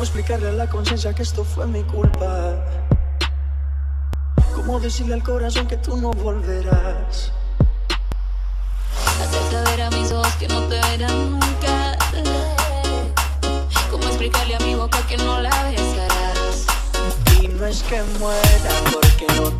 ¿Cómo explicarle a la conciencia que esto fue mi culpa? ¿Cómo decirle al corazón que tú no volverás? Hacer saber a mis ojos que no te verán nunca. ¿Cómo explicarle a mi boca que no la besarás? Y no es que muera porque no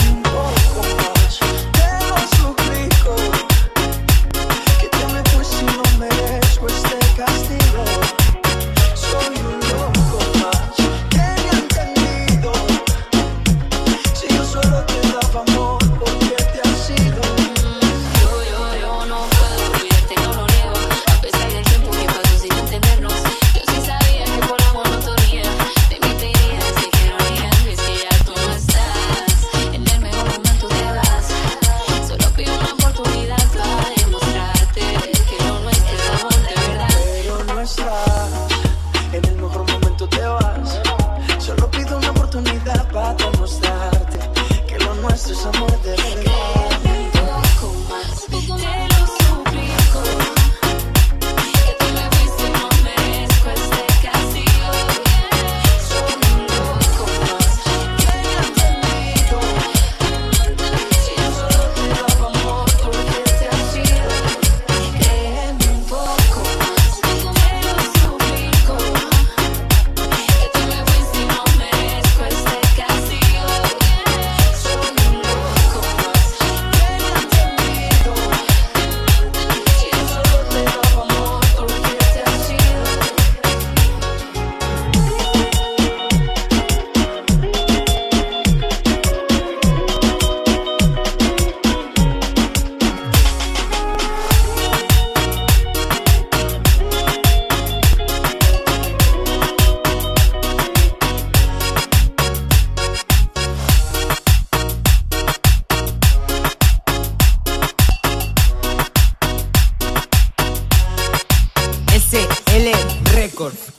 SL Records.